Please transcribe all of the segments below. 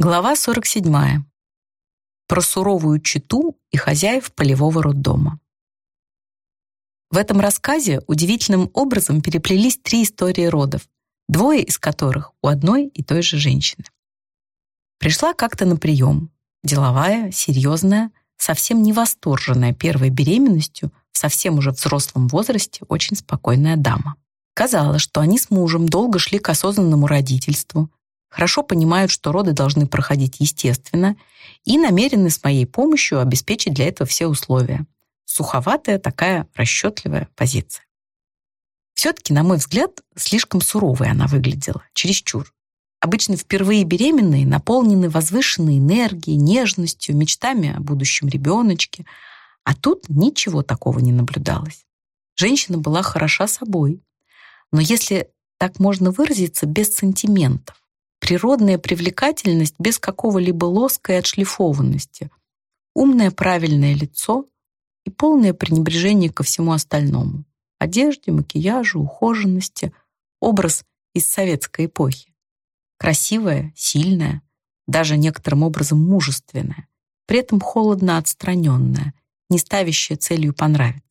Глава 47. Про суровую читу и хозяев полевого роддома. В этом рассказе удивительным образом переплелись три истории родов, двое из которых у одной и той же женщины. Пришла как-то на прием, деловая, серьезная, совсем не восторженная первой беременностью, в совсем уже взрослом возрасте очень спокойная дама. Казалось, что они с мужем долго шли к осознанному родительству, хорошо понимают, что роды должны проходить естественно и намерены с моей помощью обеспечить для этого все условия. Суховатая такая расчетливая позиция. Все-таки, на мой взгляд, слишком суровой она выглядела, чересчур. Обычно впервые беременные наполнены возвышенной энергией, нежностью, мечтами о будущем ребеночке, а тут ничего такого не наблюдалось. Женщина была хороша собой, но если так можно выразиться, без сантиментов природная привлекательность без какого-либо лоска и отшлифованности, умное правильное лицо и полное пренебрежение ко всему остальному — одежде, макияжу, ухоженности, образ из советской эпохи. Красивая, сильная, даже некоторым образом мужественная, при этом холодно отстраненная, не ставящая целью понравиться.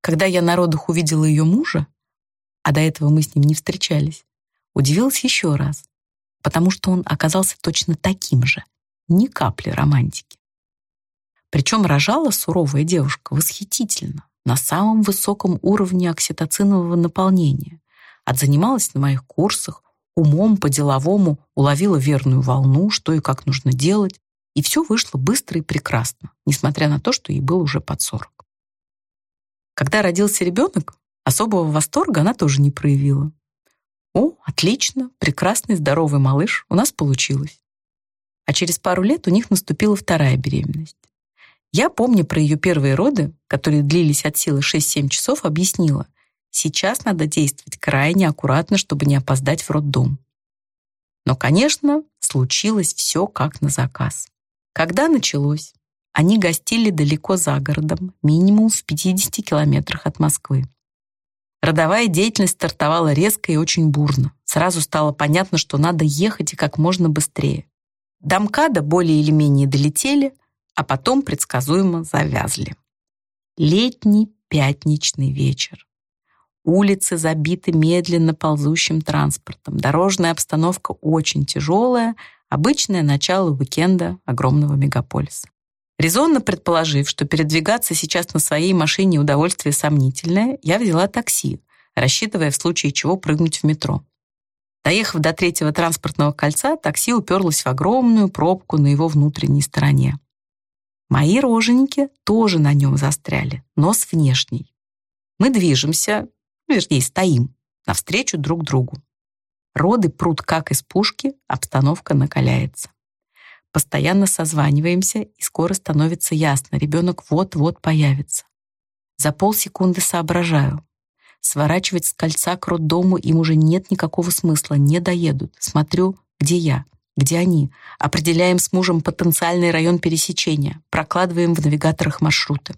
Когда я на родах увидела ее мужа, а до этого мы с ним не встречались, Удивилась еще раз, потому что он оказался точно таким же, ни капли романтики. Причем рожала суровая девушка восхитительно, на самом высоком уровне окситоцинового наполнения. Отзанималась на моих курсах, умом по-деловому уловила верную волну, что и как нужно делать, и все вышло быстро и прекрасно, несмотря на то, что ей было уже под 40. Когда родился ребенок, особого восторга она тоже не проявила. О, отлично, прекрасный здоровый малыш, у нас получилось. А через пару лет у них наступила вторая беременность. Я, помню про ее первые роды, которые длились от силы 6-7 часов, объяснила, сейчас надо действовать крайне аккуратно, чтобы не опоздать в роддом. Но, конечно, случилось все как на заказ. Когда началось? Они гостили далеко за городом, минимум в 50 километрах от Москвы. Родовая деятельность стартовала резко и очень бурно. Сразу стало понятно, что надо ехать и как можно быстрее. До МКАДа более или менее долетели, а потом предсказуемо завязли. Летний пятничный вечер. Улицы забиты медленно ползущим транспортом. Дорожная обстановка очень тяжелая, обычное начало уикенда огромного мегаполиса. Резонно предположив, что передвигаться сейчас на своей машине удовольствие сомнительное, я взяла такси, рассчитывая в случае чего прыгнуть в метро. Доехав до третьего транспортного кольца, такси уперлось в огромную пробку на его внутренней стороне. Мои роженики тоже на нем застряли, но с внешней. Мы движемся, вернее, стоим, навстречу друг другу. Роды прут как из пушки, обстановка накаляется. Постоянно созваниваемся, и скоро становится ясно, ребенок вот-вот появится. За полсекунды соображаю. Сворачивать с кольца к роддому им уже нет никакого смысла, не доедут. Смотрю, где я, где они. Определяем с мужем потенциальный район пересечения, прокладываем в навигаторах маршруты.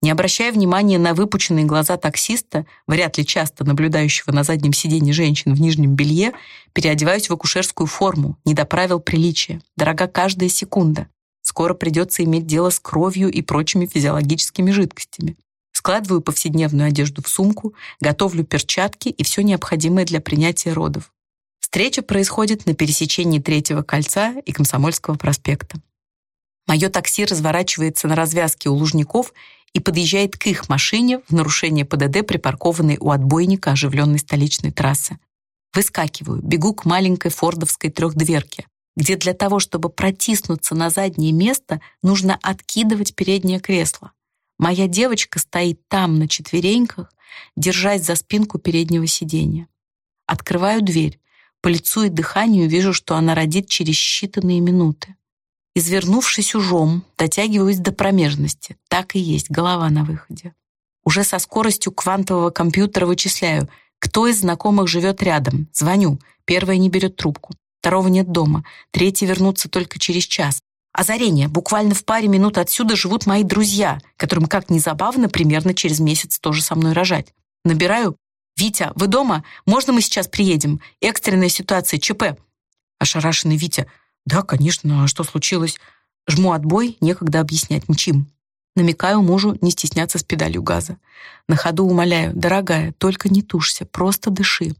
Не обращая внимания на выпученные глаза таксиста, вряд ли часто наблюдающего на заднем сиденье женщин в нижнем белье, переодеваюсь в акушерскую форму, не до правил приличия. Дорога каждая секунда. Скоро придется иметь дело с кровью и прочими физиологическими жидкостями. Складываю повседневную одежду в сумку, готовлю перчатки и все необходимое для принятия родов. Встреча происходит на пересечении Третьего кольца и Комсомольского проспекта. Мое такси разворачивается на развязке у Лужников и подъезжает к их машине в нарушение ПДД, припаркованной у отбойника оживленной столичной трассы. Выскакиваю, бегу к маленькой фордовской трехдверке, где для того, чтобы протиснуться на заднее место, нужно откидывать переднее кресло. Моя девочка стоит там, на четвереньках, держась за спинку переднего сиденья. Открываю дверь. По лицу и дыханию вижу, что она родит через считанные минуты. Извернувшись ужом, дотягиваюсь до промежности. Так и есть, голова на выходе. Уже со скоростью квантового компьютера вычисляю, кто из знакомых живет рядом. Звоню. Первая не берет трубку. Второго нет дома. Третий вернутся только через час. Озарение. Буквально в паре минут отсюда живут мои друзья, которым, как ни забавно, примерно через месяц тоже со мной рожать. Набираю. «Витя, вы дома? Можно мы сейчас приедем? Экстренная ситуация, ЧП». Ошарашенный Витя. «Да, конечно, а что случилось?» Жму отбой, некогда объяснять, мчим. Намекаю мужу не стесняться с педалью газа. На ходу умоляю, дорогая, только не тушься, просто дыши.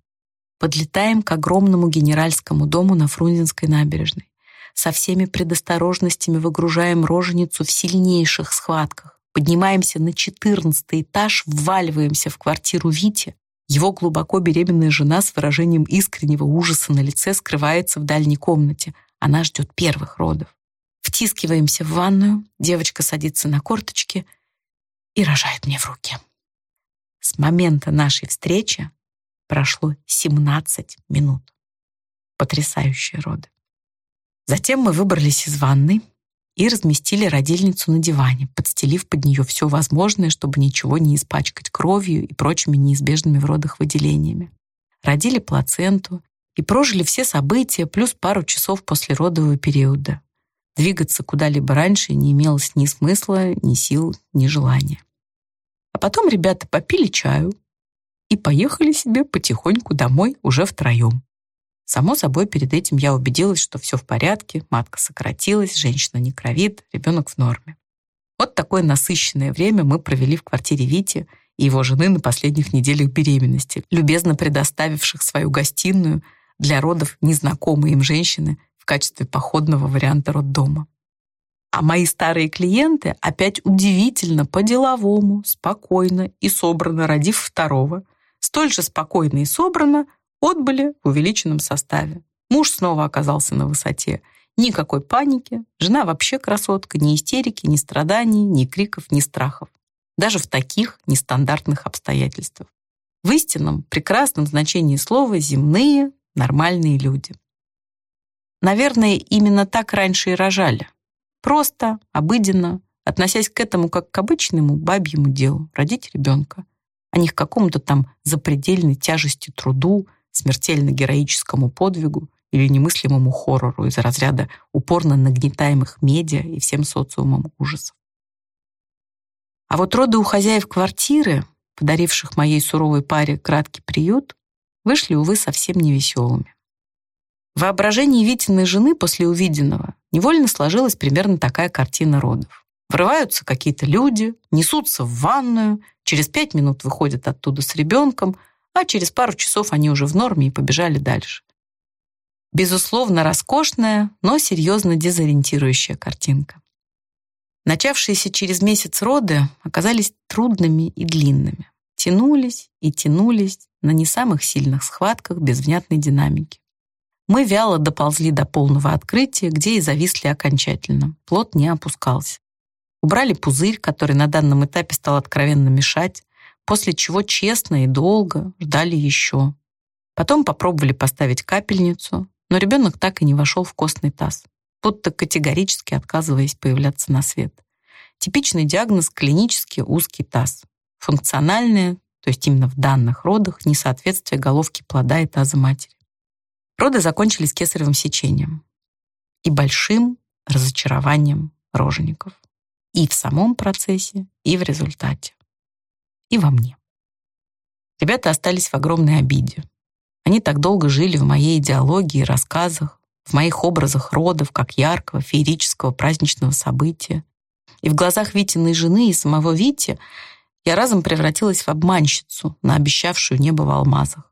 Подлетаем к огромному генеральскому дому на Фрунзенской набережной. Со всеми предосторожностями выгружаем роженицу в сильнейших схватках. Поднимаемся на четырнадцатый этаж, вваливаемся в квартиру Вити. Его глубоко беременная жена с выражением искреннего ужаса на лице скрывается в дальней комнате. Она ждет первых родов. Втискиваемся в ванную, девочка садится на корточки и рожает мне в руки. С момента нашей встречи прошло 17 минут. Потрясающие роды. Затем мы выбрались из ванны и разместили родильницу на диване, подстелив под нее все возможное, чтобы ничего не испачкать кровью и прочими неизбежными в родах выделениями. Родили плаценту и прожили все события плюс пару часов после родового периода, Двигаться куда-либо раньше не имелось ни смысла, ни сил, ни желания. А потом ребята попили чаю и поехали себе потихоньку домой уже втроем. Само собой, перед этим я убедилась, что все в порядке, матка сократилась, женщина не кровит, ребенок в норме. Вот такое насыщенное время мы провели в квартире Вити и его жены на последних неделях беременности, любезно предоставивших свою гостиную для родов незнакомой им женщины качестве походного варианта роддома. А мои старые клиенты опять удивительно по-деловому, спокойно и собрано, родив второго, столь же спокойно и собрано, отбыли в увеличенном составе. Муж снова оказался на высоте. Никакой паники, жена вообще красотка, ни истерики, ни страданий, ни криков, ни страхов. Даже в таких нестандартных обстоятельствах. В истинном, прекрасном значении слова земные, нормальные люди. Наверное, именно так раньше и рожали. Просто, обыденно, относясь к этому как к обычному бабьему делу, родить ребенка, а не к какому-то там запредельной тяжести труду, смертельно-героическому подвигу или немыслимому хоррору из разряда упорно нагнетаемых медиа и всем социумом ужасов. А вот роды у хозяев квартиры, подаривших моей суровой паре краткий приют, вышли, увы, совсем невеселыми. В воображении Витиной жены после увиденного невольно сложилась примерно такая картина родов. Врываются какие-то люди, несутся в ванную, через пять минут выходят оттуда с ребенком, а через пару часов они уже в норме и побежали дальше. Безусловно, роскошная, но серьезно дезориентирующая картинка. Начавшиеся через месяц роды оказались трудными и длинными. Тянулись и тянулись на не самых сильных схватках без внятной динамики. Мы вяло доползли до полного открытия, где и зависли окончательно. Плод не опускался. Убрали пузырь, который на данном этапе стал откровенно мешать, после чего честно и долго ждали еще. Потом попробовали поставить капельницу, но ребенок так и не вошел в костный таз, будто категорически отказываясь появляться на свет. Типичный диагноз – клинически узкий таз. Функциональное, то есть именно в данных родах, несоответствие головки плода и таза матери. Роды закончились кесаревым сечением и большим разочарованием рожеников. И в самом процессе, и в результате. И во мне. Ребята остались в огромной обиде. Они так долго жили в моей идеологии рассказах, в моих образах родов, как яркого, феерического, праздничного события. И в глазах Витиной жены и самого Вити я разом превратилась в обманщицу, наобещавшую небо в алмазах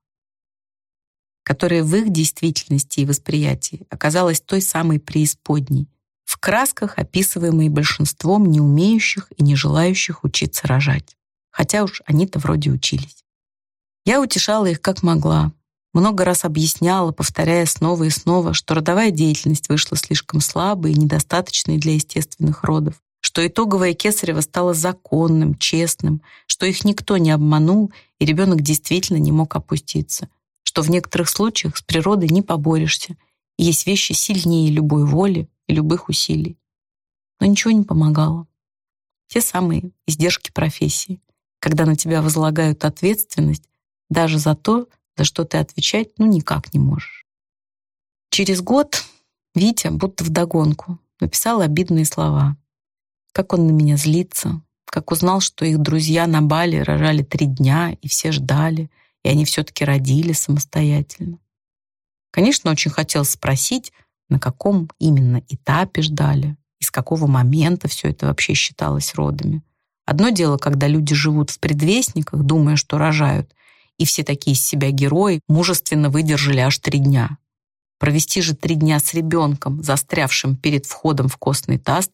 которая в их действительности и восприятии оказалась той самой преисподней, в красках, описываемой большинством не умеющих и не желающих учиться рожать. Хотя уж они-то вроде учились. Я утешала их как могла, много раз объясняла, повторяя снова и снова, что родовая деятельность вышла слишком слабой и недостаточной для естественных родов, что итоговое кесарево стало законным, честным, что их никто не обманул, и ребенок действительно не мог опуститься, что в некоторых случаях с природой не поборешься, и есть вещи сильнее любой воли и любых усилий. Но ничего не помогало. Те самые издержки профессии, когда на тебя возлагают ответственность даже за то, за что ты отвечать ну никак не можешь. Через год Витя, будто вдогонку, написал обидные слова. Как он на меня злится, как узнал, что их друзья на Бали рожали три дня, и все ждали — и они все-таки родили самостоятельно. Конечно, очень хотел спросить, на каком именно этапе ждали, и с какого момента все это вообще считалось родами. Одно дело, когда люди живут в предвестниках, думая, что рожают, и все такие из себя герои мужественно выдержали аж три дня. Провести же три дня с ребенком, застрявшим перед входом в костный таз,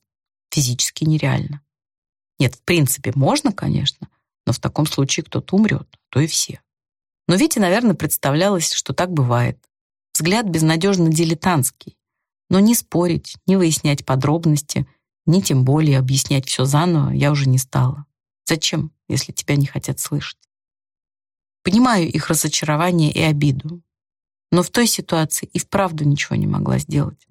физически нереально. Нет, в принципе, можно, конечно, но в таком случае кто-то умрет, а то и все. Но Вите, наверное, представлялось, что так бывает. Взгляд безнадежно дилетантский. Но не спорить, не выяснять подробности, ни тем более объяснять все заново я уже не стала. Зачем, если тебя не хотят слышать? Понимаю их разочарование и обиду. Но в той ситуации и вправду ничего не могла сделать.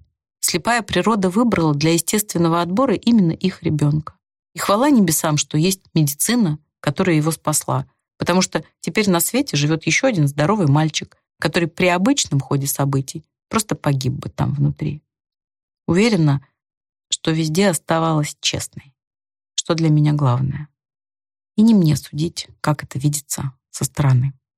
Слепая природа выбрала для естественного отбора именно их ребенка. И хвала небесам, что есть медицина, которая его спасла, потому что теперь на свете живет еще один здоровый мальчик, который при обычном ходе событий просто погиб бы там внутри. Уверена, что везде оставалась честной, что для меня главное. И не мне судить, как это видится со стороны.